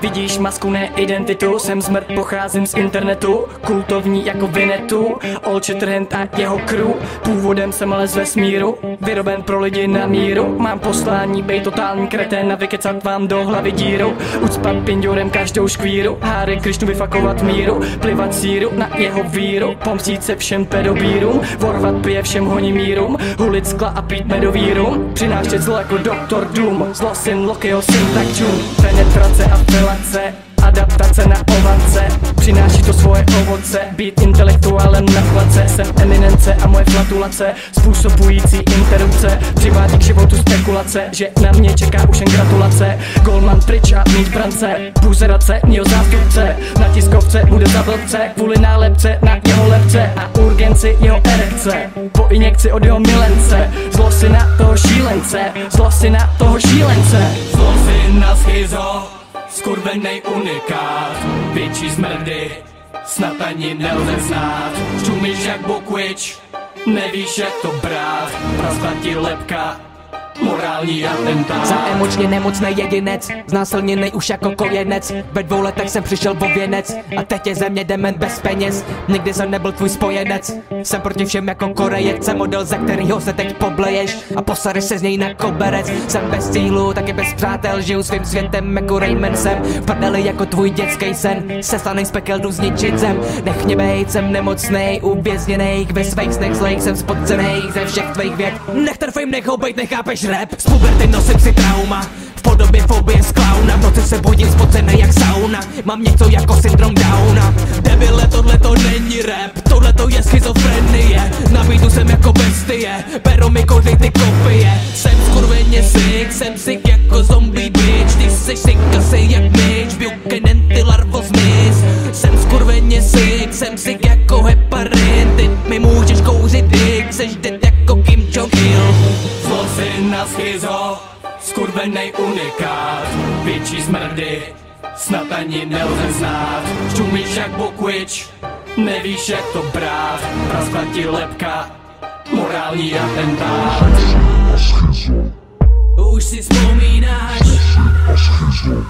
Vidíš masku, ne identitu? Jsem smrt, pocházím z internetu Kultovní jako Vinetu Old Shatterhand a jeho crew. Původem jsem ale z vesmíru Vyroben pro lidi na míru. Mám poslání, bej totální kretén A vykecat vám do hlavy díru. Ucpat pindorem každou škvíru Háry Krišnu vyfakovat míru. Plivat síru na jeho víru Pomstít se všem pedobírům Vorvat pije všem honimírům Hulit skla a pít medový rum Přinášet zlo jako Doktor Doom Zlo syn Lokiho syn tak čum Přináší to svoje ovoce. Být intelektuálem na place Jsem eminence a moje flatulace Způsobující interrupce. Přivádí k životu spekulace Že na mě čeká už jen gratulace. Goldman pryč a mít brance Buzerace, mýho zástupce. Na tiskovce bude za blbce Kvůli nálepce na jeho lepce A urgenci jeho erekce. Po injekci od jeho milence Zlo si na toho šílence Zlo si na toho šílence. Zlo si na schizo Skurvenej unikát. Větší smrdy Snad ani nelze znát. Čumíš jak bukvič Nevíš jak to brát. Praskla ti lepka Morální atentát. Za emočně nemocný jedinec Znásilněný už jako kojenec. Ve dvou letech jsem přišel o věnec A teď je ze mě dement bez peněz. Nikdy jsem nebyl tvůj spojenec Jsem proti všem jako korejec. Jsem model, za kterýho se teď pobleješ A posadeš se z něj na koberec. Jsem bez cílu, taky bez přátel Žiju svým světem jako Rayman jsem V prdeli jako tvůj dětský sen Se stanej z pekel jdu zničit zem. Nech mě bejt, jsem nemocnej Uvězněnej ve svých snech zlejch Jsem spocenej ze všech tvých věd. Nech ten fame nechou bejt, nechápeš rap Z puberty nosím si trauma. V podobě fobie z klauna V noci se budím spocený jak sauna. Mám něco jako syndrom Downa. Debile, tohle to není rap Tohle to je schizofrenie. Na beatu jsem jako bestie Pero mi kořej ty kopie. Jsem skurveně sick Jsem sick jako zombie bitch. Ty jsi sick asi jak Mitch Buchanan, ty larvo zmiz Jsem skurveně sick Jsem sick Skurvenej unikát. Větší smrdy Snad ani nelze znát. Čumíš jak bukvič Nevíš jak to brát. Praskla ti lepka Morální atentát. Už si vzpomínáš a schizo.